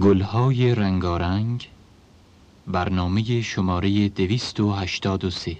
گلهای رنگارنگ برنامه شماره دویست و هشتاد و سه.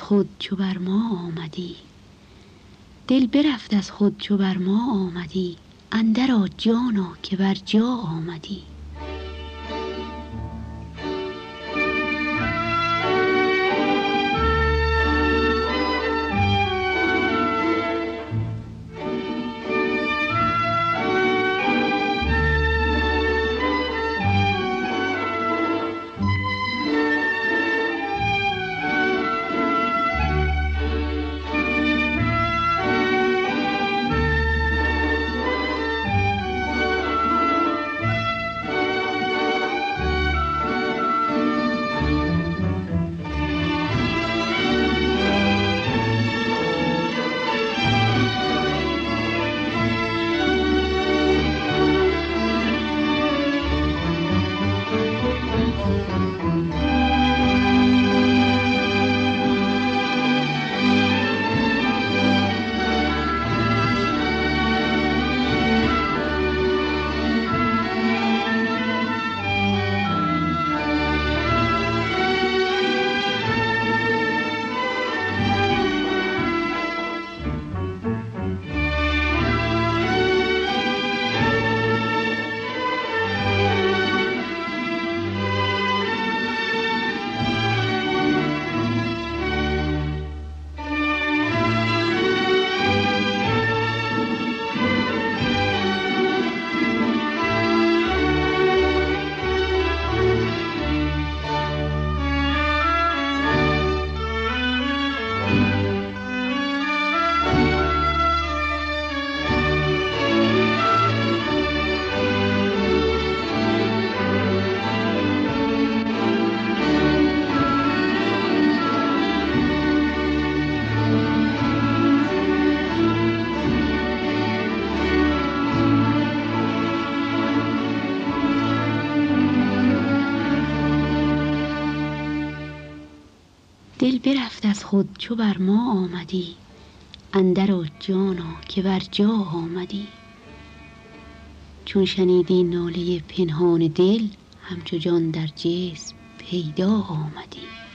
خود چو بر ما آمدی. دل برفت از خود چو بر ما آمدی. اندرا جانا که بر جا آمدی. برفت از خود چو بر ما آمدی اندر جانا که بر جا آمدی. چون شنیدی ناله پنهان دل همچو جان در جسم پیدا آمدی.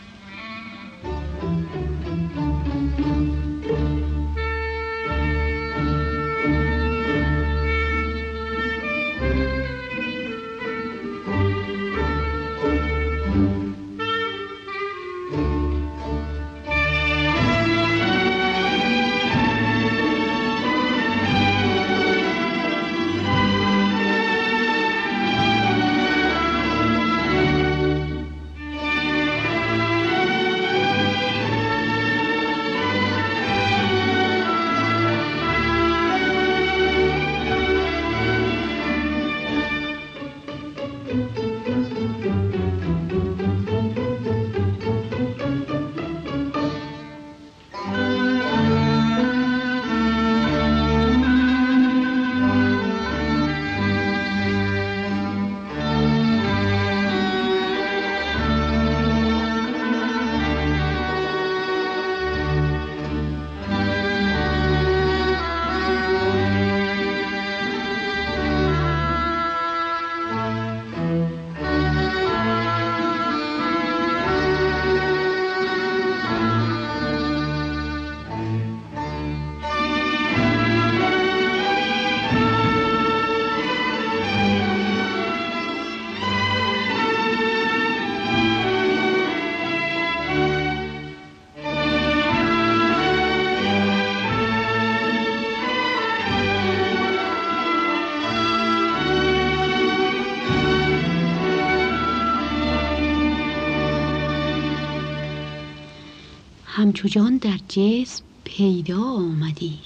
همچو جان در جسم پیدا آمدی.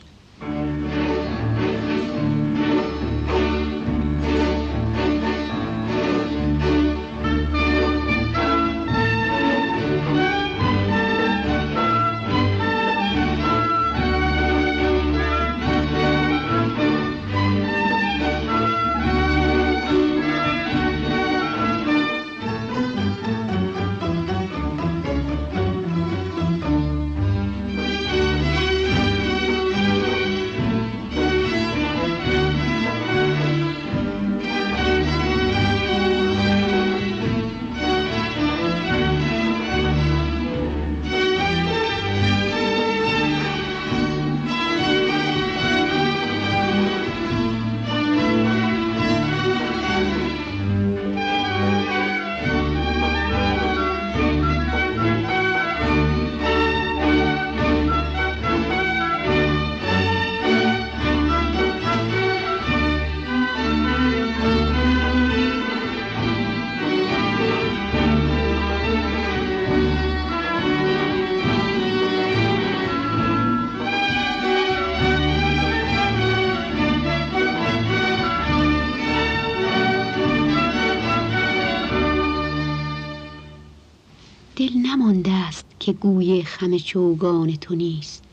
که گوی خم چوگان تو نیست.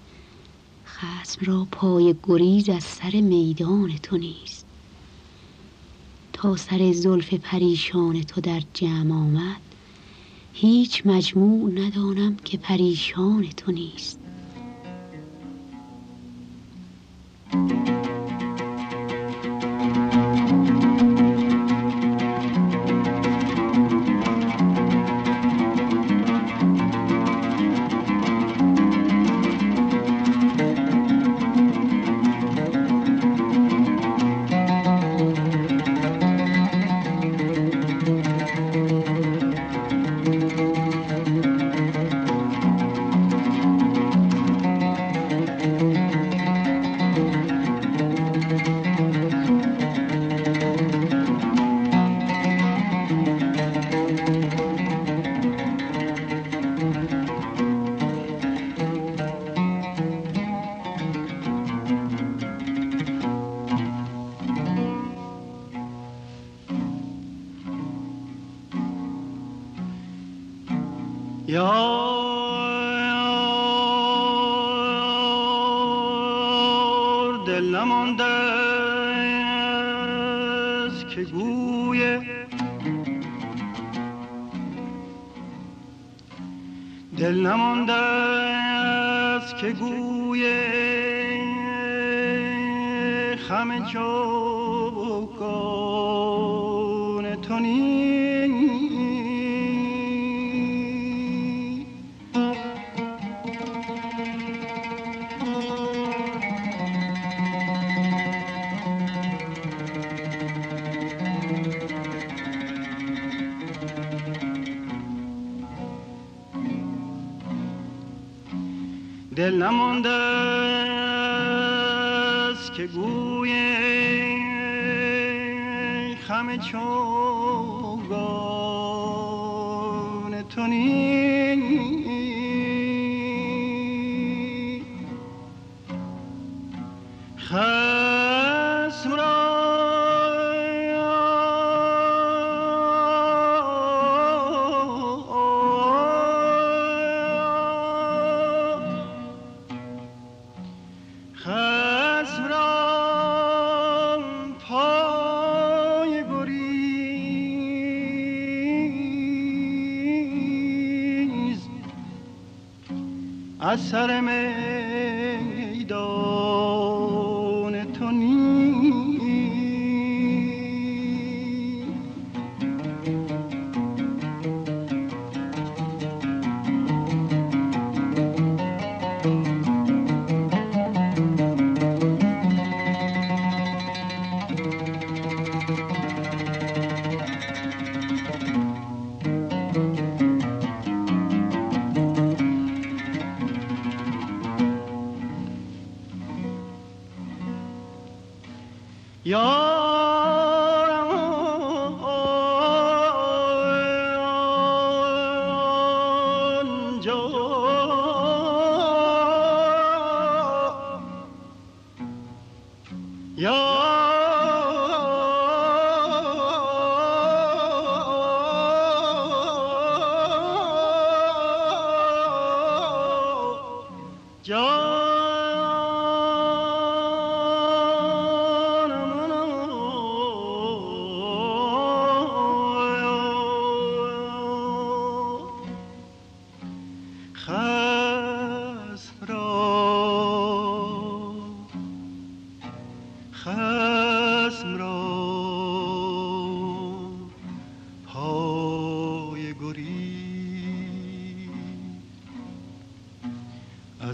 خسم را پای گریز از سر میدان تو نیست. تا سر زلف پریشان تو در جمع آمد هیچ مجموع ندانم که پریشان تو نیست. خم چوکان تو دل نمانده خم چوگان تو از سر میدان Ya تا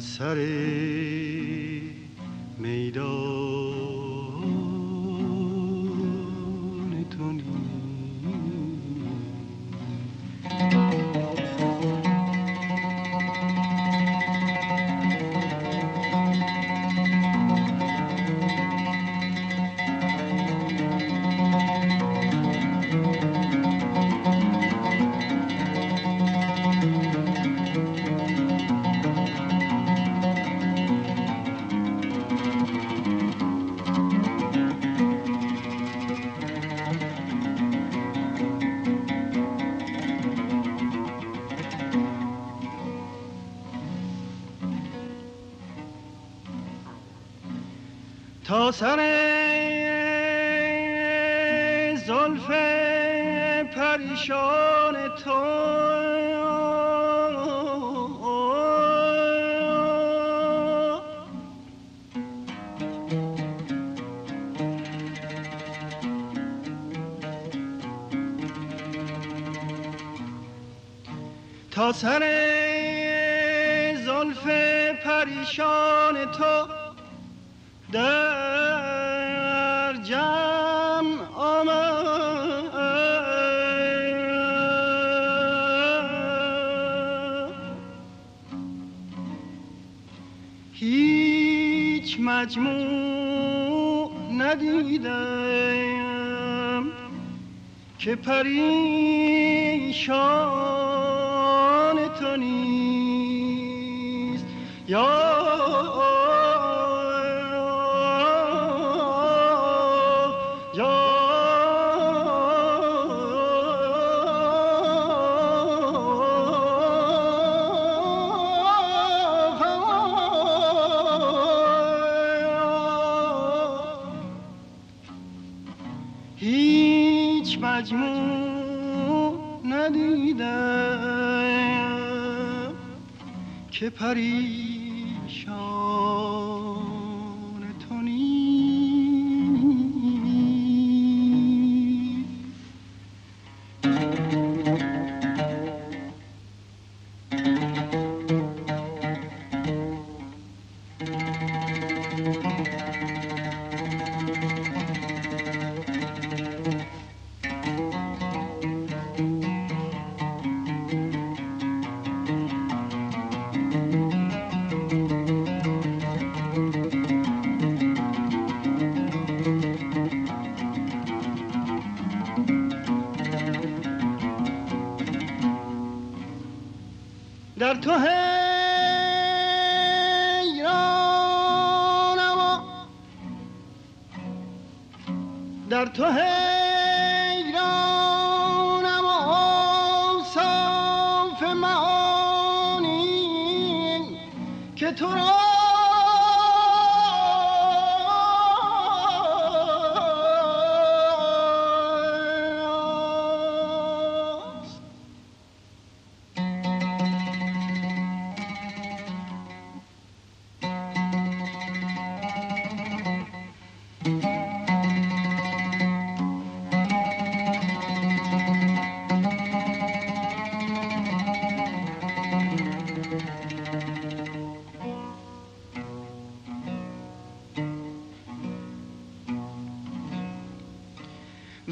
زلف پریشان تو. تا سر زلف پریشان تو در که پریشان تو نیست. یا که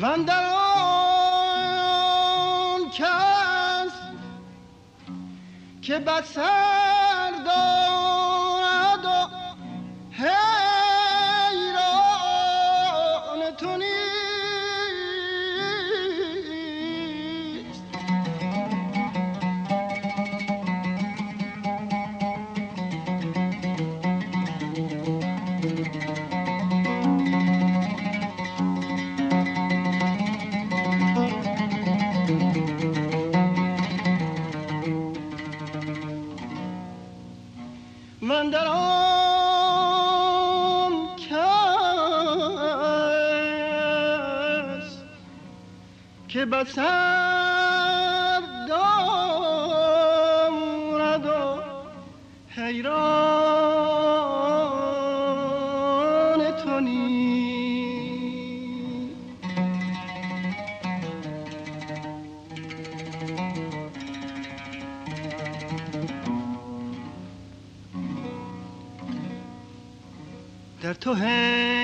وندر آن کس که بسر بسر دارد و حیران تو در تو حیرانم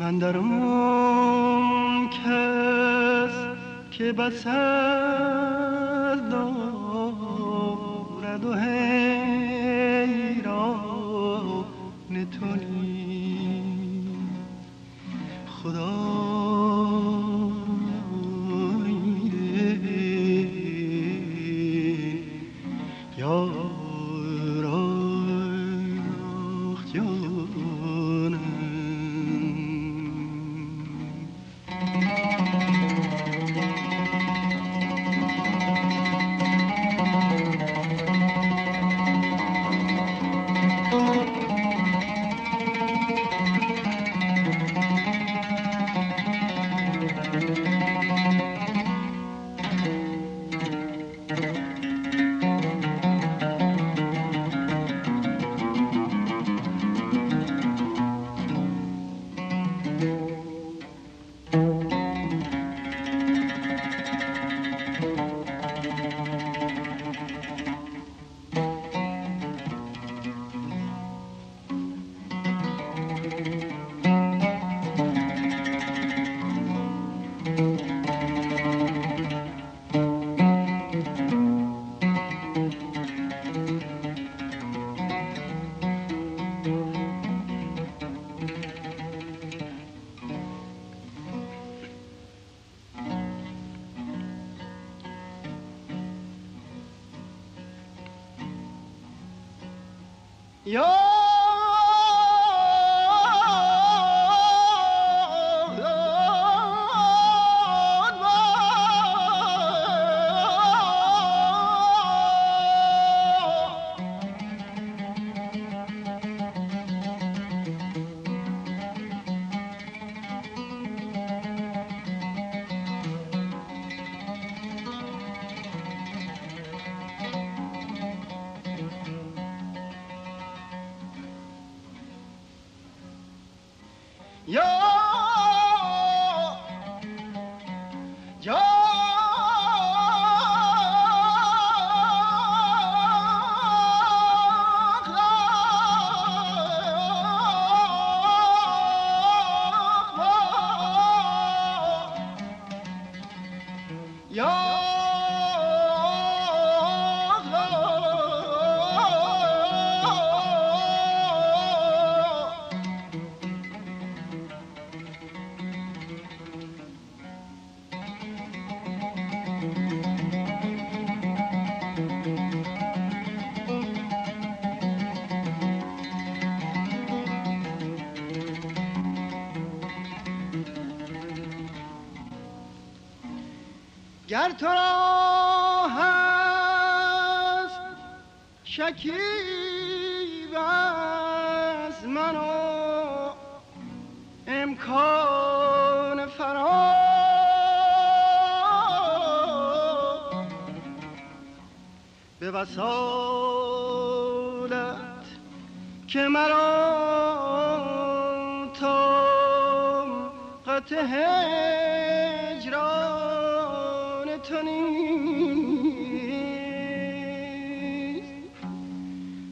من در اون کس که بسر دارد و حیران تو نیست. گر تو را هست شکیب از من و امکان فرار به وسالت که مرا طاقت هجران تو نیست.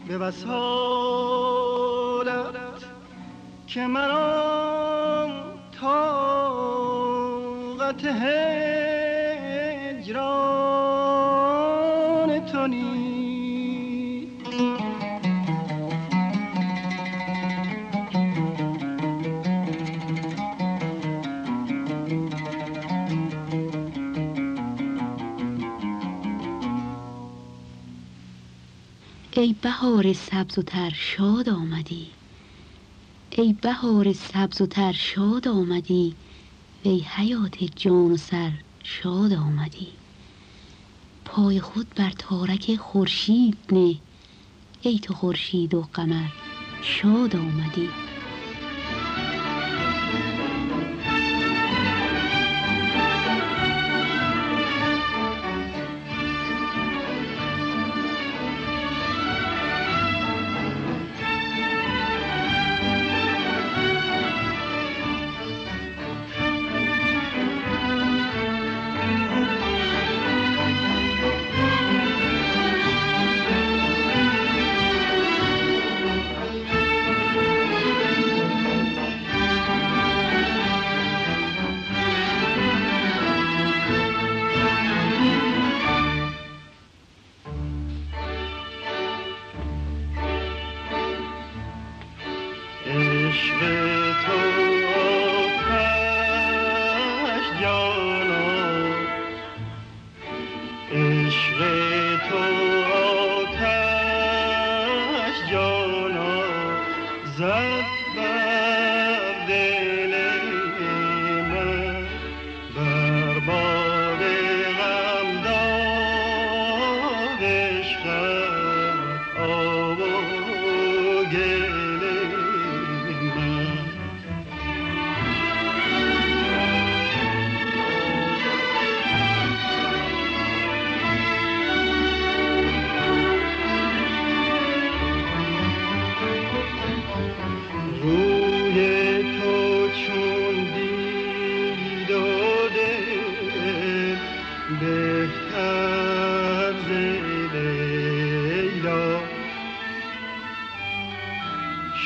به وسالت که مرا طاقت هجران ای بهار سبز و تر شاد آمدی. ای بهار سبز و تر شاد آمدی. وی حیات جان و سر شاد آمدی. پای خود بر تارک خورشید نه. ای تو خورشید و قمر شاد آمدی.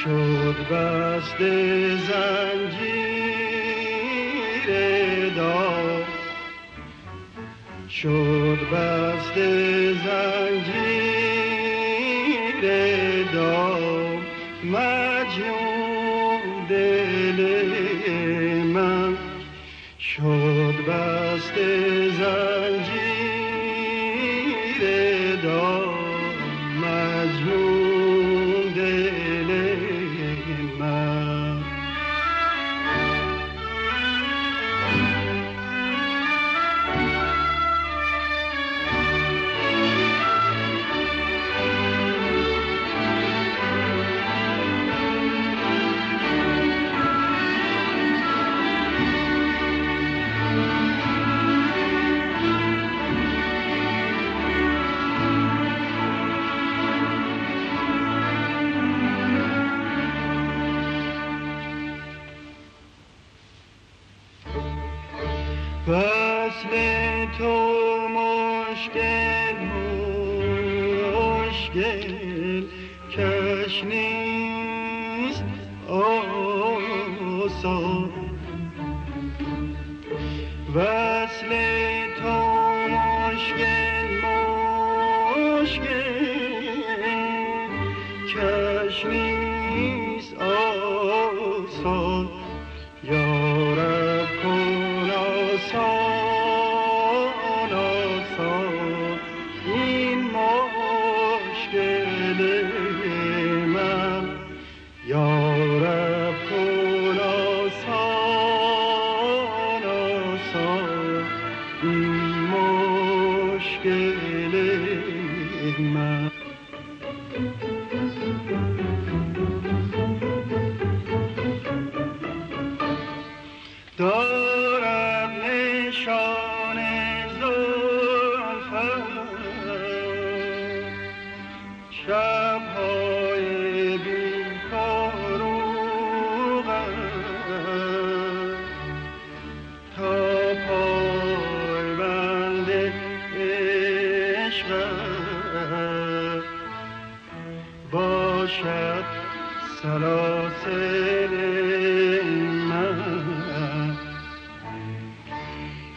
شد بست زنجیر دام مجنون دل من. شد بست زنجیر مشکل من. یارب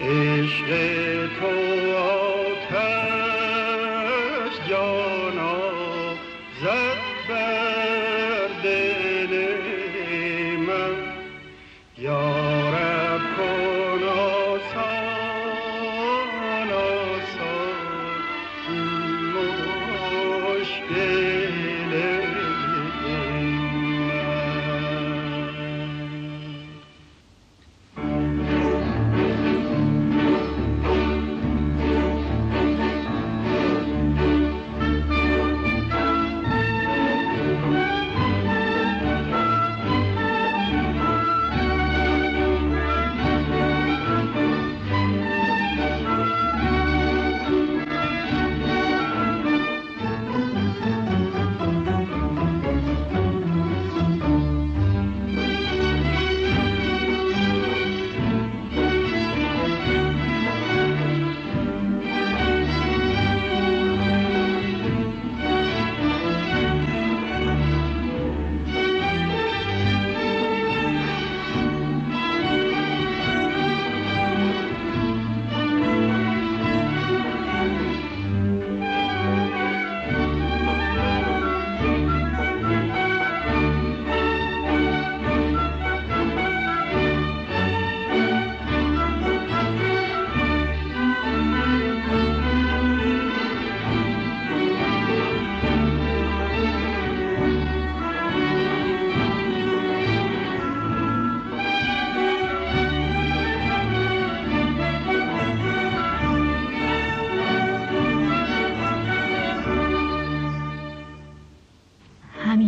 عشق تو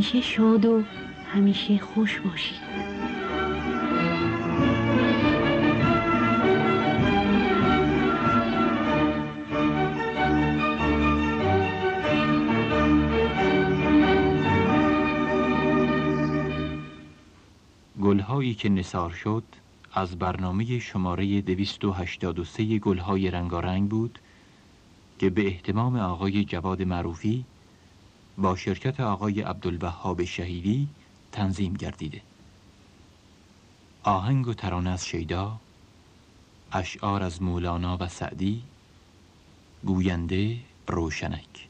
همیشه شاد و همیشه خوش باشید. گلهایی که نصار شد از برنامه شماره 283 گلهای رنگارنگ بود که به احتمام آقای جواد معروفی با شرکت آقای عبدالوهاب شهیدی تنظیم گردیده. آهنگ و ترانه از شیدا اشعار از مولانا و سعدی گوینده روشنک.